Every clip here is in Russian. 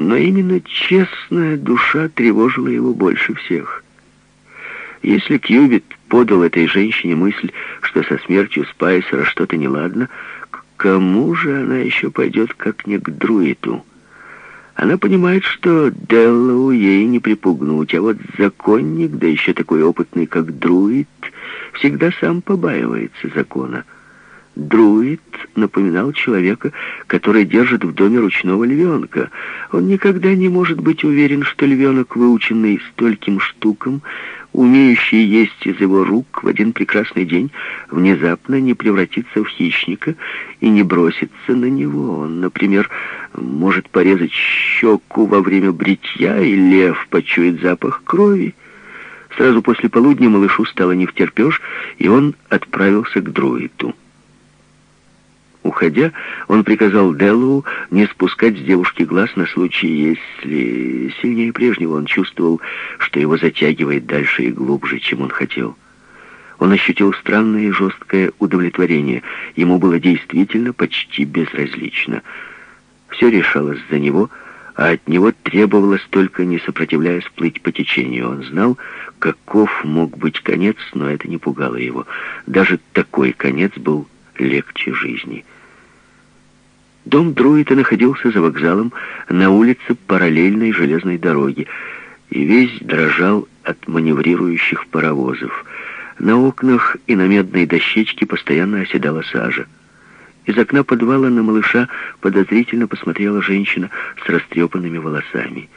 Но именно честная душа тревожила его больше всех. Если Кьюбит подал этой женщине мысль, что со смертью Спайсера что-то неладно, к кому же она еще пойдет, как не к Друиту? Она понимает, что Деллоу ей не припугнуть, а вот законник, да еще такой опытный, как Друид, всегда сам побаивается закона. Друид напоминал человека, который держит в доме ручного львенка. Он никогда не может быть уверен, что львенок, выученный стольким штукам, умеющий есть из его рук в один прекрасный день, внезапно не превратится в хищника и не бросится на него. Он, например, может порезать щеку во время бритья, и лев почует запах крови. Сразу после полудня малышу стало не втерпешь, и он отправился к друиду. Уходя, он приказал Деллоу не спускать с девушки глаз на случай, если сильнее прежнего он чувствовал, что его затягивает дальше и глубже, чем он хотел. Он ощутил странное и жесткое удовлетворение. Ему было действительно почти безразлично. Все решалось за него, а от него требовалось только, не сопротивляясь, плыть по течению. Он знал, каков мог быть конец, но это не пугало его. Даже такой конец был легче жизни. Дом Друита находился за вокзалом на улице параллельной железной дороги и весь дрожал от маневрирующих паровозов. На окнах и на медной дощечке постоянно оседала сажа. Из окна подвала на малыша подозрительно посмотрела женщина с растрепанными волосами.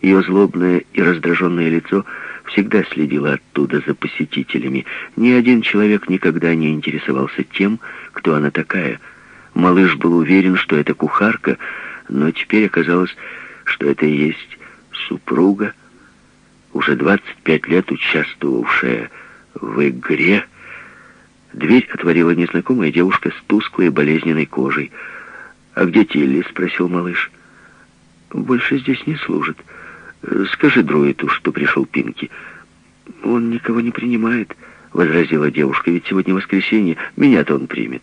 Ее злобное и раздраженное лицо всегда следило оттуда за посетителями. Ни один человек никогда не интересовался тем, кто она такая — Малыш был уверен, что это кухарка, но теперь оказалось, что это и есть супруга, уже 25 лет участвовавшая в игре. Дверь отворила незнакомая девушка с тусклой болезненной кожей. «А где Тилли?» — спросил малыш. «Больше здесь не служит. Скажи Друиту, что пришел Пинки». «Он никого не принимает», — возразила девушка, «ведь сегодня воскресенье. Меня-то он примет».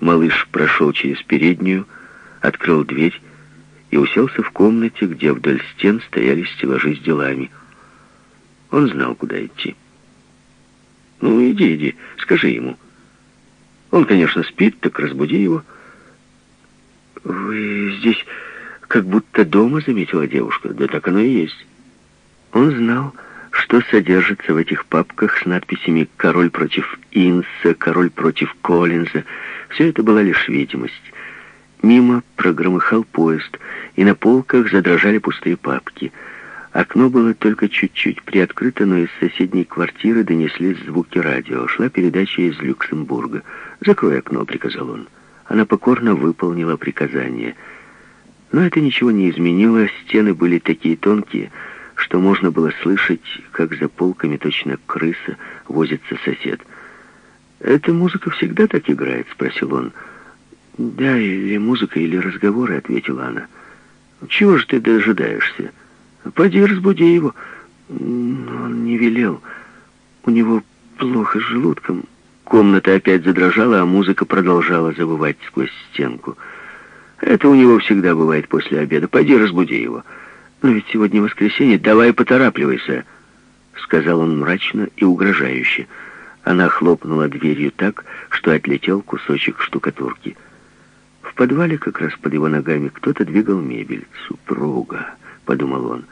Малыш прошел через переднюю, открыл дверь и уселся в комнате, где вдоль стен стояли стеллажи с делами. Он знал, куда идти. «Ну, иди, иди, скажи ему». Он, конечно, спит, так разбуди его. «Вы здесь как будто дома», — заметила девушка. «Да так оно и есть». Он знал, что содержится в этих папках с надписями «Король против Инса», «Король против Коллинза». Все это была лишь видимость. Мимо прогромыхал поезд, и на полках задрожали пустые папки. Окно было только чуть-чуть приоткрыто, но из соседней квартиры донеслись звуки радио. Шла передача из Люксембурга. «Закрой окно», — приказал он. Она покорно выполнила приказание. Но это ничего не изменило, стены были такие тонкие, что можно было слышать, как за полками точно крыса возится сосед. «Эта музыка всегда так играет?» — спросил он. «Да, или музыка, или разговоры», — ответила она. «Чего же ты дожидаешься? Пойди разбуди его». Он не велел. У него плохо с желудком. Комната опять задрожала, а музыка продолжала завывать сквозь стенку. «Это у него всегда бывает после обеда. Пойди разбуди его». «Но ведь сегодня воскресенье. Давай поторапливайся», — сказал он мрачно и угрожающе. Она хлопнула дверью так, что отлетел кусочек штукатурки. В подвале как раз под его ногами кто-то двигал мебель. «Супруга», — подумал он.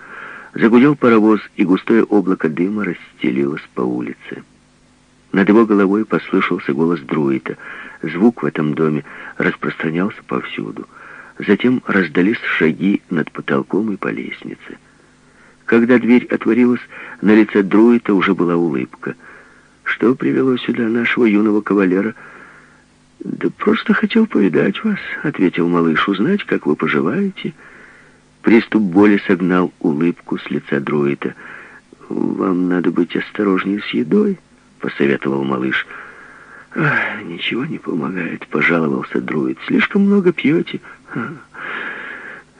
Загудел паровоз, и густое облако дыма расстелилось по улице. Над его головой послышался голос Друита. Звук в этом доме распространялся повсюду. Затем раздались шаги над потолком и по лестнице. Когда дверь отворилась, на лице Друита уже была улыбка. «Что привело сюда нашего юного кавалера?» «Да просто хотел повидать вас», — ответил малыш, — «узнать, как вы поживаете». Приступ боли согнал улыбку с лица Друита. «Вам надо быть осторожнее с едой», — посоветовал малыш. «Ах, ничего не помогает», — пожаловался Друид. «Слишком много пьете».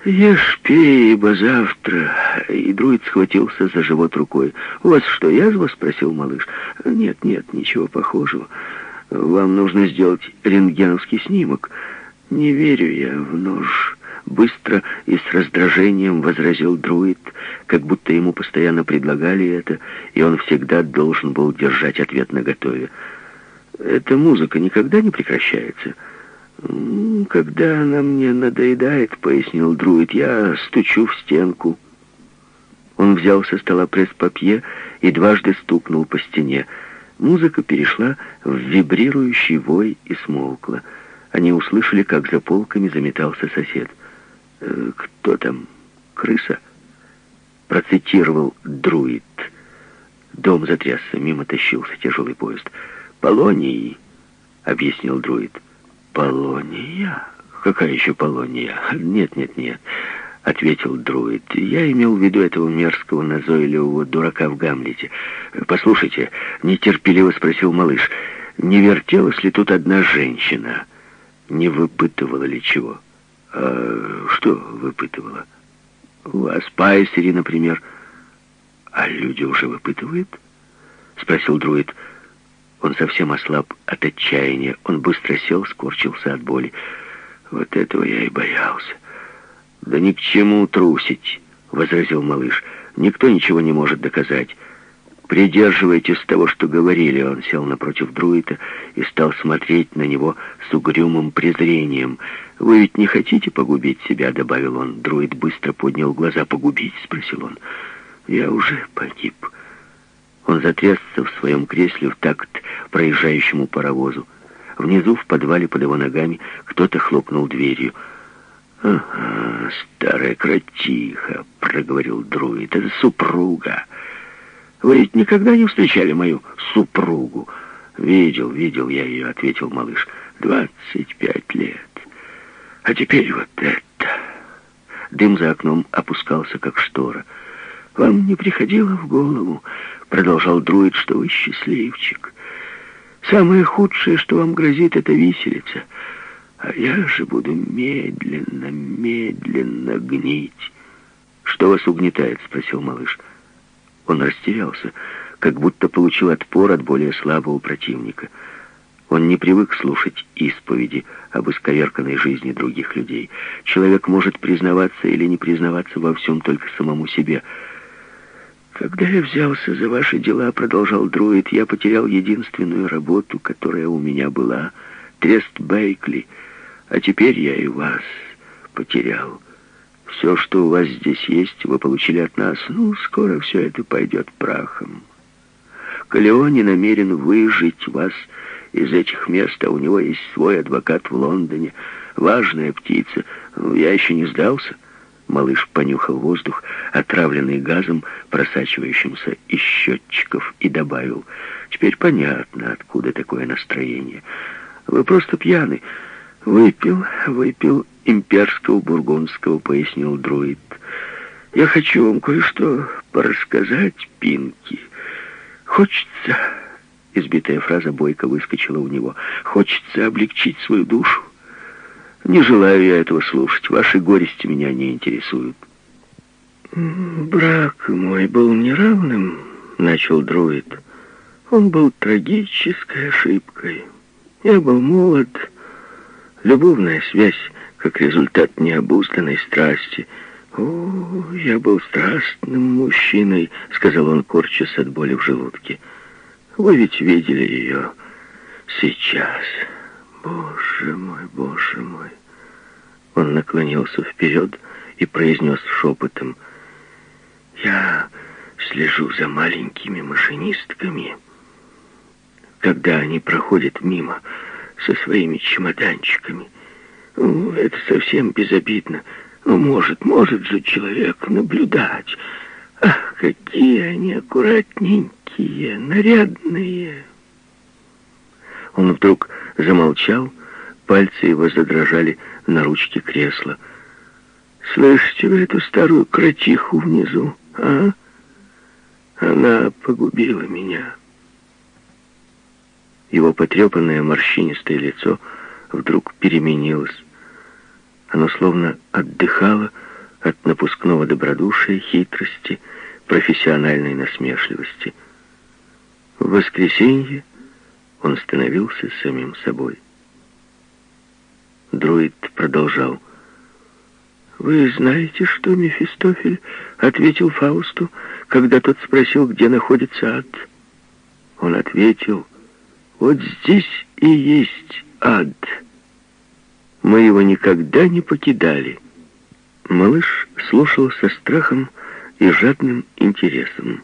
«Ешь, пей, ибо завтра...» И друид схватился за живот рукой. «У вас что, язва?» — спросил малыш. «Нет, нет, ничего похожего. Вам нужно сделать рентгеновский снимок. Не верю я в нож. Быстро и с раздражением возразил друид, как будто ему постоянно предлагали это, и он всегда должен был держать ответ наготове. «Эта музыка никогда не прекращается?» «Когда она мне надоедает», — пояснил друид, — «я стучу в стенку». Он взял со стола пресс-папье и дважды стукнул по стене. Музыка перешла в вибрирующий вой и смолкла. Они услышали, как за полками заметался сосед. «Э, «Кто там? Крыса?» Процитировал друид. Дом затрясся, мимо тащился тяжелый поезд. «Полоний», — объяснил друид. «Полония? Какая еще Полония? Нет, нет, нет», — ответил друид. «Я имел в виду этого мерзкого, назойливого дурака в Гамлете. Послушайте», — нетерпеливо спросил малыш, — «не вертелась ли тут одна женщина? Не выпытывала ли чего?» «А что выпытывала?» «У Аспайсери, например». «А люди уже выпытывают?» — спросил друид. Он совсем ослаб от отчаяния. Он быстро сел, скорчился от боли. Вот этого я и боялся. «Да ни к чему трусить», — возразил малыш. «Никто ничего не может доказать. Придерживайтесь того, что говорили». Он сел напротив друида и стал смотреть на него с угрюмым презрением. «Вы ведь не хотите погубить себя?» — добавил он. Друид быстро поднял глаза. «Погубить?» — спросил он. «Я уже погиб». Он затрясся в своем кресле в такт проезжающему паровозу. Внизу, в подвале под его ногами, кто-то хлопнул дверью. «Ага, старая кротиха», — проговорил друид, — «это супруга. Вы ведь никогда не встречали мою супругу?» «Видел, видел я ее», — ответил малыш. «Двадцать пять лет. А теперь вот это». Дым за окном опускался, как штора. «Вам не приходило в голову, — продолжал друид, — что вы счастливчик. Самое худшее, что вам грозит, — это виселица. А я же буду медленно, медленно гнить». «Что вас угнетает?» — спросил малыш. Он растерялся, как будто получил отпор от более слабого противника — он не привык слушать исповеди об исковерканной жизни других людей. Человек может признаваться или не признаваться во всем только самому себе. «Когда я взялся за ваши дела, — продолжал Друид, — я потерял единственную работу, которая у меня была — трест Бейкли, а теперь я и вас потерял. Все, что у вас здесь есть, вы получили от нас. Ну, скоро все это пойдет прахом. Калеоне намерен выжить вас — из этих мест, а у него есть свой адвокат в Лондоне. Важная птица. Ну, я еще не сдался. Малыш понюхал воздух, отравленный газом, просачивающимся из счетчиков, и добавил. Теперь понятно, откуда такое настроение. Вы просто пьяны. Выпил, выпил имперского бургундского, пояснил друид. Я хочу вам кое-что порассказать, Пинки. Хочется Избитая фраза бойко выскочила у него. «Хочется облегчить свою душу. Не желаю я этого слушать. Ваши горести меня не интересуют». «Брак мой был неравным», — начал друид. «Он был трагической ошибкой. Я был молод. Любовная связь, как результат необузданной страсти. О, я был страстным мужчиной», — сказал он, корчась от боли в желудке. Вы ведь видели ее сейчас. Боже мой, боже мой. Он наклонился вперед и произнес шепотом. Я слежу за маленькими машинистками, когда они проходят мимо со своими чемоданчиками. Ну, это совсем безобидно. Ну, может, может же человек наблюдать. Ах, какие они аккуратненькие нарядные. Он вдруг замолчал, пальцы его задрожали на ручке кресла. «Слышите вы эту старую кротиху внизу, а? Она погубила меня». Его потрепанное морщинистое лицо вдруг переменилось. Оно словно отдыхало от напускного добродушия, хитрости, профессиональной насмешливости — в воскресенье он становился самим собой. Друид продолжал. «Вы знаете, что Мефистофель?» — ответил Фаусту, когда тот спросил, где находится ад. Он ответил, «Вот здесь и есть ад. Мы его никогда не покидали». Малыш слушал со страхом и жадным интересом.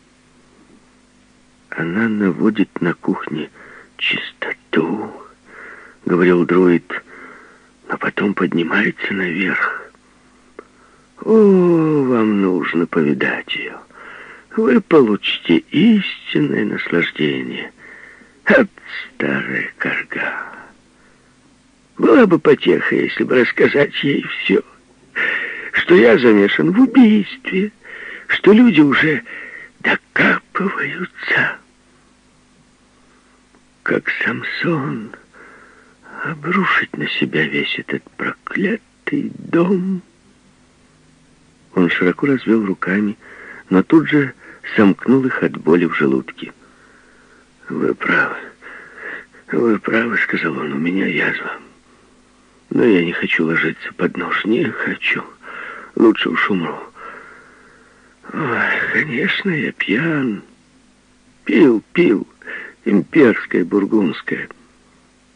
«Она наводит на кухне чистоту», — говорил дроид, «но потом поднимается наверх. О, вам нужно повидать ее. Вы получите истинное наслаждение. От старая корга. Была бы потеха, если бы рассказать ей все. Что я замешан в убийстве, что люди уже докапываются. Как Самсон обрушить на себя весь этот проклятый дом — он широко развел руками, но тут же сомкнул их от боли в желудке. «Вы правы, вы правы», — сказал он, — «у меня язва. Но я не хочу ложиться под нож, не хочу. Лучше уж умру». «Ой, конечно, я пьян. Пил, пил, имперская, бургундская.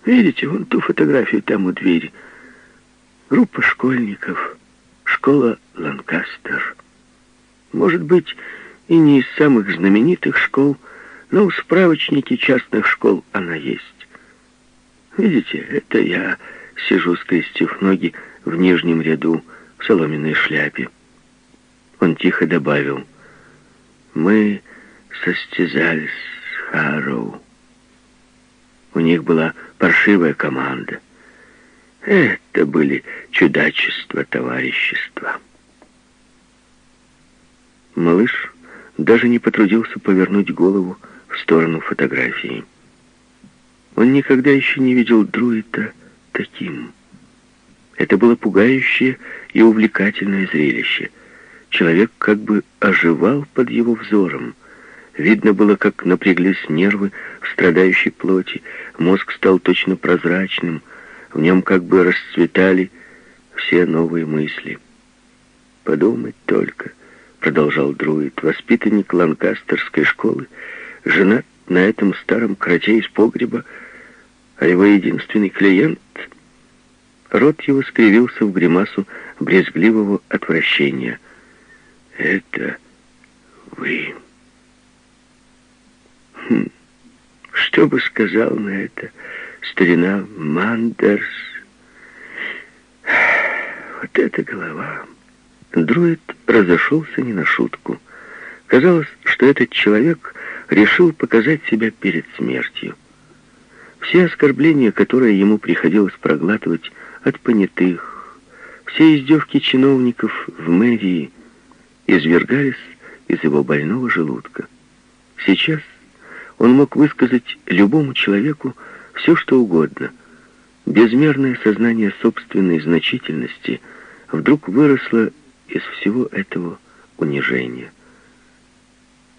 Видите, вон ту фотографию там у двери. Группа школьников» школа Ланкастер. Может быть, и не из самых знаменитых школ, но в справочнике частных школ она есть. Видите, это я сижу, скрестив ноги в нижнем ряду в соломенной шляпе. Он тихо добавил, мы состязались с Харроу. У них была паршивая команда — это были чудачества товарищества. Малыш даже не потрудился повернуть голову в сторону фотографии. Он никогда еще не видел Друита таким. Это было пугающее и увлекательное зрелище. Человек как бы оживал под его взором. Видно было, как напряглись нервы в страдающей плоти. Мозг стал точно прозрачным, в нем как бы расцветали все новые мысли. «Подумать только», — продолжал Друид, воспитанник Ланкастерской школы, женат на этом старом кроте из погреба, а его единственный клиент... Рот его скривился в гримасу брезгливого отвращения. «Это вы...» хм, Что бы сказал на это старина Мандерс. Вот эта голова. Друид разошелся не на шутку. Казалось, что этот человек решил показать себя перед смертью. Все оскорбления, которые ему приходилось проглатывать от понятых, все издевки чиновников в мэрии извергались из его больного желудка. Сейчас он мог высказать любому человеку все что угодно. Безмерное сознание собственной значительности вдруг выросло из всего этого унижения.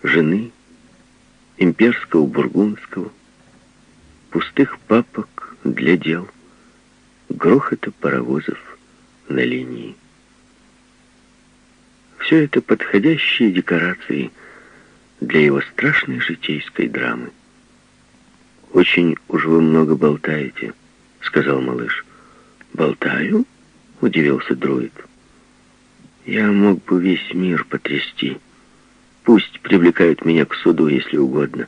Жены, имперского бургундского, пустых папок для дел, грохота паровозов на линии. Все это подходящие декорации для его страшной житейской драмы. «Очень уж вы много болтаете», — сказал малыш. «Болтаю?» — удивился друид. «Я мог бы весь мир потрясти. Пусть привлекают меня к суду, если угодно.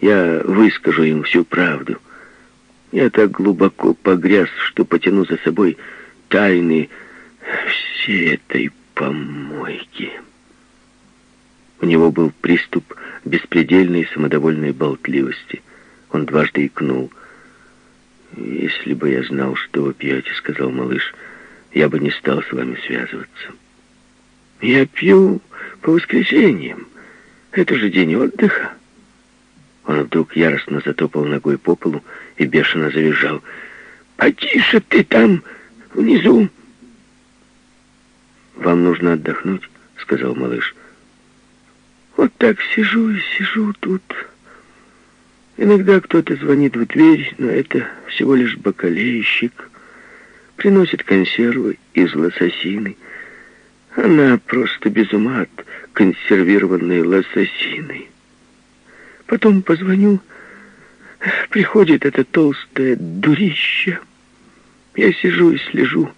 Я выскажу им всю правду. Я так глубоко погряз, что потяну за собой тайны всей этой помойки». У него был приступ беспредельной самодовольной болтливости — он дважды икнул. «Если бы я знал, что вы пьете, — сказал малыш, — я бы не стал с вами связываться». «Я пью по воскресеньям. Это же день отдыха». Он вдруг яростно затопал ногой по полу и бешено завизжал. «Потише ты там, внизу!» «Вам нужно отдохнуть», — сказал малыш. «Вот так сижу и сижу тут...» Иногда кто-то звонит в дверь, но это всего лишь бакалейщик. Приносит консервы из лососины. Она просто без ума от консервированной лососины. Потом позвоню, приходит это толстое дурище. Я сижу и слежу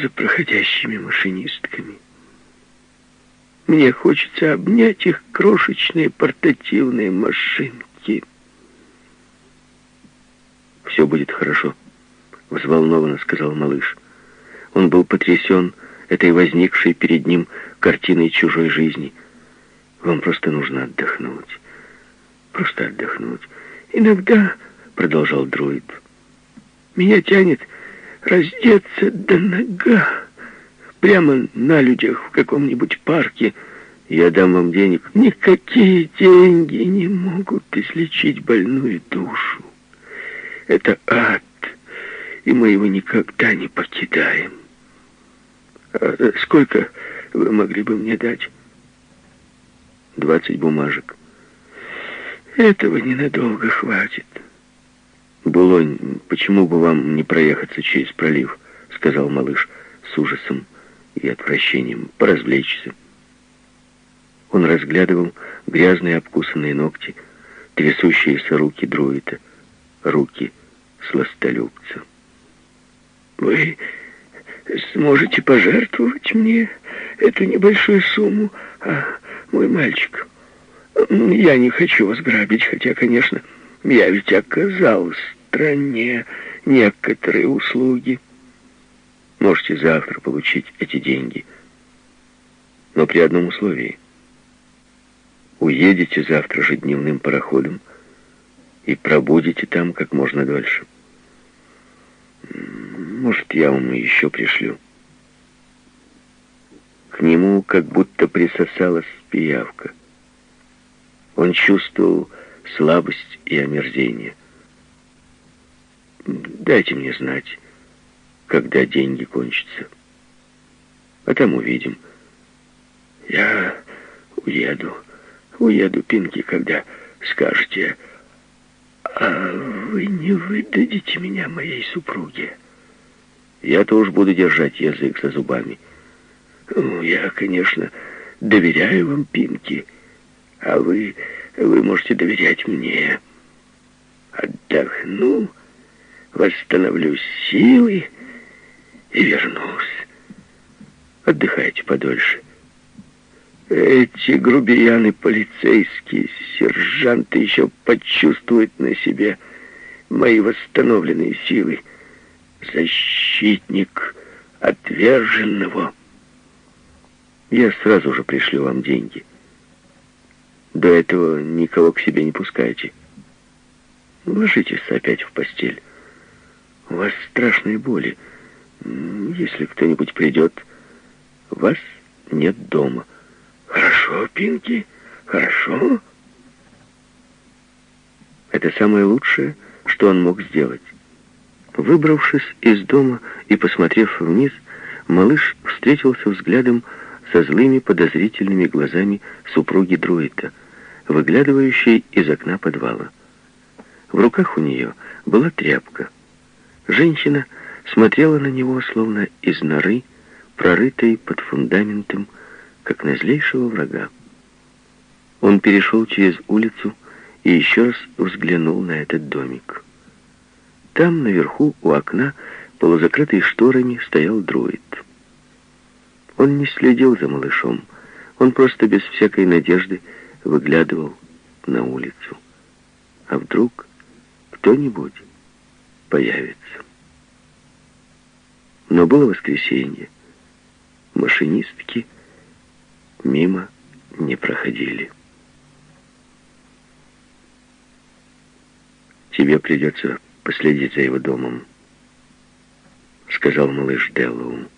за проходящими машинистками. Мне хочется обнять их крошечные портативные машинки. «Все будет хорошо», — взволнованно сказал малыш. Он был потрясен этой возникшей перед ним картиной чужой жизни. «Вам просто нужно отдохнуть. Просто отдохнуть. Иногда, — продолжал друид, — меня тянет раздеться до нога прямо на людях в каком-нибудь парке. Я дам вам денег. Никакие деньги не могут излечить больную душу. Это ад, и мы его никогда не покидаем. А сколько вы могли бы мне дать? Двадцать бумажек. Этого ненадолго хватит. Булонь, почему бы вам не проехаться через пролив, сказал малыш с ужасом и отвращением, поразвлечься. Он разглядывал грязные обкусанные ногти, трясущиеся руки друида, руки сластолюбца. «Вы сможете пожертвовать мне эту небольшую сумму, а мой мальчик? Я не хочу вас грабить, хотя, конечно, я ведь оказал стране некоторые услуги». Можете завтра получить эти деньги. Но при одном условии. Уедете завтра же дневным пароходом и пробудете там как можно дольше. Может, я вам еще пришлю. К нему как будто присосалась пиявка. Он чувствовал слабость и омерзение. «Дайте мне знать, когда деньги кончатся. А там увидим. Я уеду, уеду, Пинки, когда скажете, а вы не выдадите меня моей супруге. Я-то уж буду держать язык за зубами. Ну, я, конечно, доверяю вам, Пинки, а вы, вы можете доверять мне. Отдохну, восстановлю силы, и вернусь. Отдыхайте подольше. Эти грубияны полицейские, сержанты еще почувствуют на себе мои восстановленные силы. Защитник отверженного. Я сразу же пришлю вам деньги. До этого никого к себе не пускайте. Ложитесь опять в постель. У вас страшные боли. Если кто-нибудь придет, вас нет дома. Хорошо, Пинки, хорошо. Это самое лучшее, что он мог сделать. Выбравшись из дома и посмотрев вниз, малыш встретился взглядом со злыми подозрительными глазами супруги Друита, выглядывающей из окна подвала. В руках у нее была тряпка. Женщина смотрела на него, словно из норы, прорытой под фундаментом, как на злейшего врага. Он перешел через улицу и еще раз взглянул на этот домик. Там, наверху, у окна, полузакрытый шторами, стоял дроид. Он не следил за малышом. Он просто без всякой надежды выглядывал на улицу. А вдруг кто-нибудь появится. Но было воскресенье. Машинистки мимо не проходили. «Тебе придется последить за его домом», — сказал малыш Деллоу.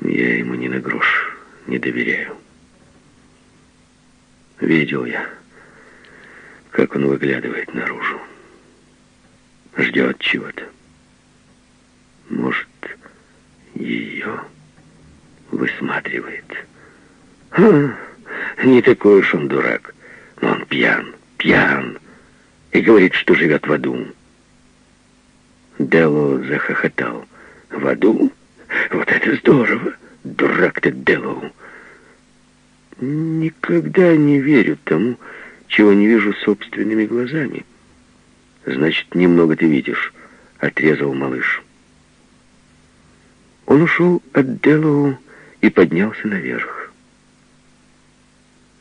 «Я ему ни на грош не доверяю. Видел я, как он выглядывает наружу. Ждет чего-то. Может, ее высматривает. Ха, не такой уж он дурак, но он пьян, пьян, и говорит, что живет в аду. Дело захохотал. В аду? Вот это здорово! Дурак ты, Делоу! Никогда не верю тому, чего не вижу собственными глазами. Значит, немного ты видишь, отрезал малыш. Он ушел от Делоу и поднялся наверх.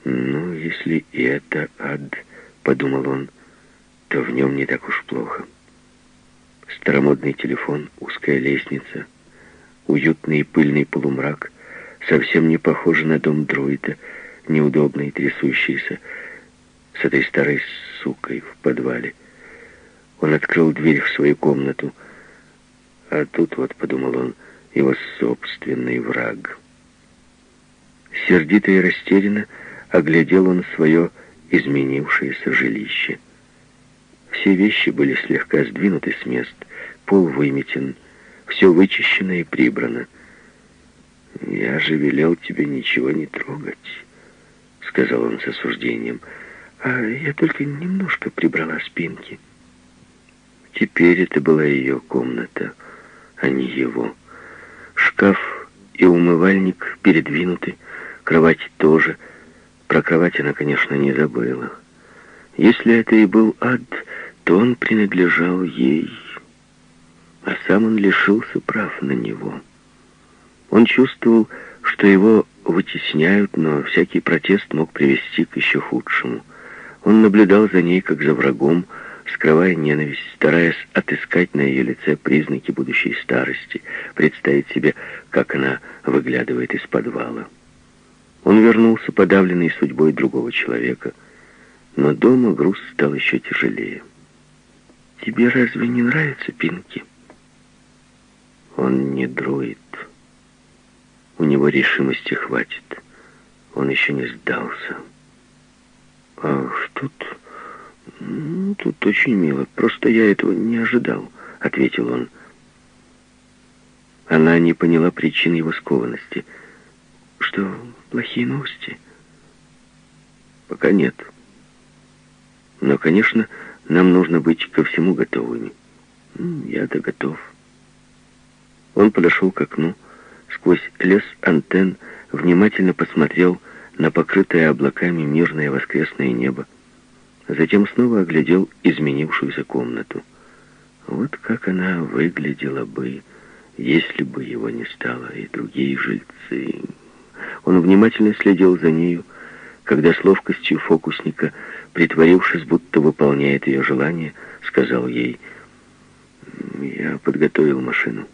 «Ну, если и это ад», — подумал он, — «то в нем не так уж плохо». Старомодный телефон, узкая лестница, уютный и пыльный полумрак, совсем не похожи на дом друида, неудобный, трясущийся, с этой старой сукой в подвале. Он открыл дверь в свою комнату, а тут вот, подумал он, — его собственный враг. Сердито и растерянно оглядел он свое изменившееся жилище. Все вещи были слегка сдвинуты с мест, пол выметен, все вычищено и прибрано. «Я же велел тебе ничего не трогать», — сказал он с осуждением. «А я только немножко прибрала спинки». Теперь это была ее комната, а не его. Шкаф и умывальник передвинуты, кровать тоже. Про кровать она, конечно, не забыла. Если это и был ад, то он принадлежал ей, а сам он лишился прав на него. Он чувствовал, что его вытесняют, но всякий протест мог привести к еще худшему. Он наблюдал за ней, как за врагом, скрывая ненависть, стараясь отыскать на ее лице признаки будущей старости, представить себе, как она выглядывает из подвала. Он вернулся, подавленный судьбой другого человека, но дома груз стал еще тяжелее. «Тебе разве не нравится Пинки?» Он не друид. У него решимости хватит. Он еще не сдался. «Ах, тут...» «Ну, тут очень мило. Просто я этого не ожидал», — ответил он. Она не поняла причин его скованности. «Что, плохие новости?» «Пока нет. Но, конечно, нам нужно быть ко всему готовыми. Я-то готов». Он подошел к окну, сквозь лес антенн, внимательно посмотрел на покрытое облаками мирное воскресное небо. Затем снова оглядел изменившуюся комнату. Вот как она выглядела бы, если бы его не стало, и другие жильцы. Он внимательно следил за нею, когда с ловкостью фокусника, притворившись, будто выполняет ее желание, сказал ей, «Я подготовил машину.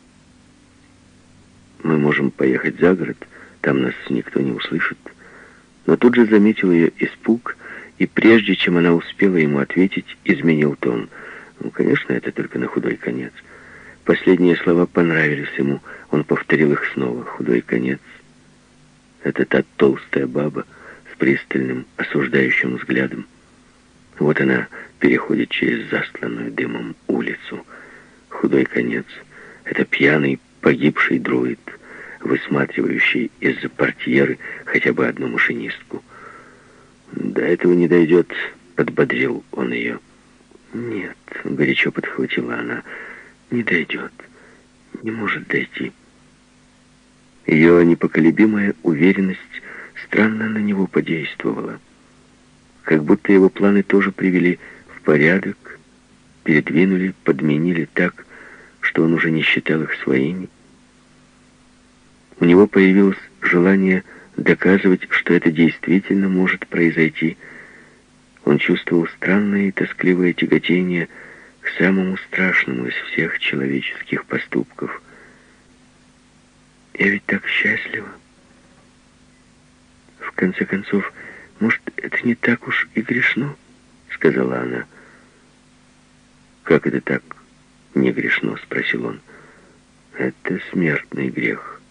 Мы можем поехать за город, там нас никто не услышит». Но тут же заметил ее испуг и прежде чем она успела ему ответить, изменил тон. Ну, конечно, это только на худой конец. Последние слова понравились ему. Он повторил их снова. Худой конец. Это та толстая баба с пристальным, осуждающим взглядом. Вот она переходит через застланную дымом улицу. Худой конец. Это пьяный, погибший друид, высматривающий из-за портьеры хотя бы одну машинистку. «До этого не дойдет», — подбодрил он ее. «Нет», — горячо подхватила она, — «не дойдет, не может дойти». Ее непоколебимая уверенность странно на него подействовала. Как будто его планы тоже привели в порядок, передвинули, подменили так, что он уже не считал их своими. У него появилось желание доказывать, что это действительно может произойти. Он чувствовал странное и тоскливое тяготение к самому страшному из всех человеческих поступков. «Я ведь так счастлива!» «В конце концов, может, это не так уж и грешно?» — сказала она. «Как это так не грешно?» — спросил он. «Это смертный грех».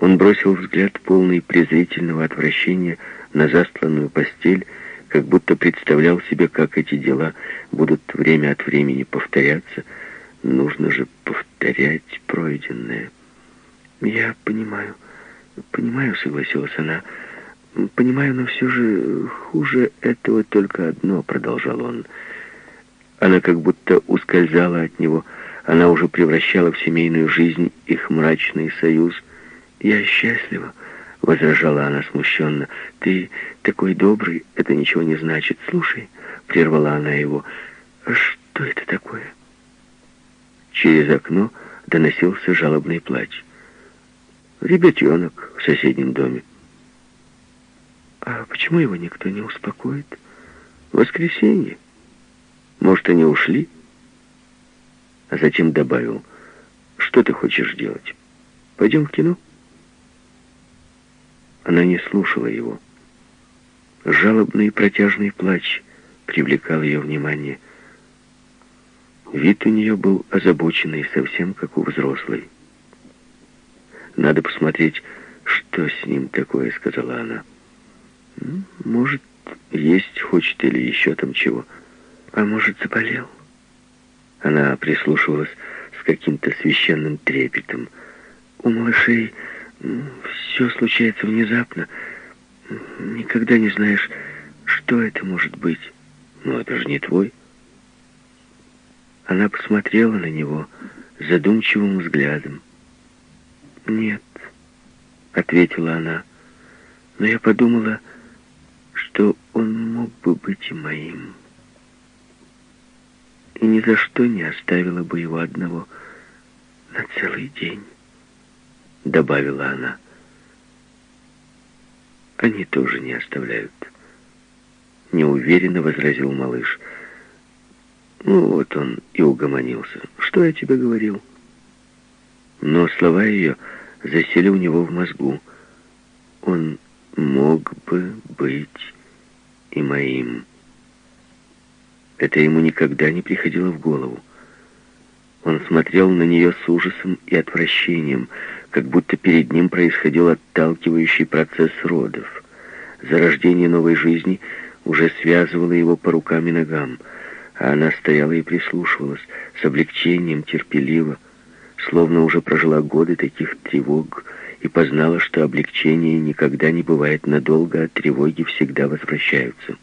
Он бросил взгляд полный презрительного отвращения на застланную постель, как будто представлял себе, как эти дела будут время от времени повторяться. Нужно же повторять пройденное. «Я понимаю, понимаю», — согласилась она. «Понимаю, но все же хуже этого только одно», — продолжал он. Она как будто ускользала от него, Она уже превращала в семейную жизнь их мрачный союз. «Я счастлива», — возражала она смущенно. «Ты такой добрый, это ничего не значит. Слушай», — прервала она его, — «а что это такое?» Через окно доносился жалобный плач. Ребятенок в соседнем доме. А почему его никто не успокоит? Воскресенье. Может, они ушли? А затем добавил, что ты хочешь делать? Пойдем в кино? Она не слушала его. Жалобный протяжный плач привлекал ее внимание. Вид у нее был озабоченный, совсем как у взрослой. «Надо посмотреть, что с ним такое», — сказала она. «Может, есть хочет или еще там чего. А может, заболел?» Она прислушивалась с каким-то священным трепетом. «У малышей все случается внезапно. Никогда не знаешь, что это может быть. Но это же не твой». Она посмотрела на него задумчивым взглядом. «Нет», — ответила она, — «но я подумала, что он мог бы быть и моим. И ни за что не оставила бы его одного на целый день», — добавила она. «Они тоже не оставляют», — неуверенно возразил малыш, — ну вот он и угомонился. Что я тебе говорил? Но слова ее засели у него в мозгу. Он мог бы быть и моим. Это ему никогда не приходило в голову. Он смотрел на нее с ужасом и отвращением, как будто перед ним происходил отталкивающий процесс родов. Зарождение новой жизни уже связывало его по рукам и ногам — а она стояла и прислушивалась с облегчением, терпеливо, словно уже прожила годы таких тревог и познала, что облегчение никогда не бывает надолго, а тревоги всегда возвращаются.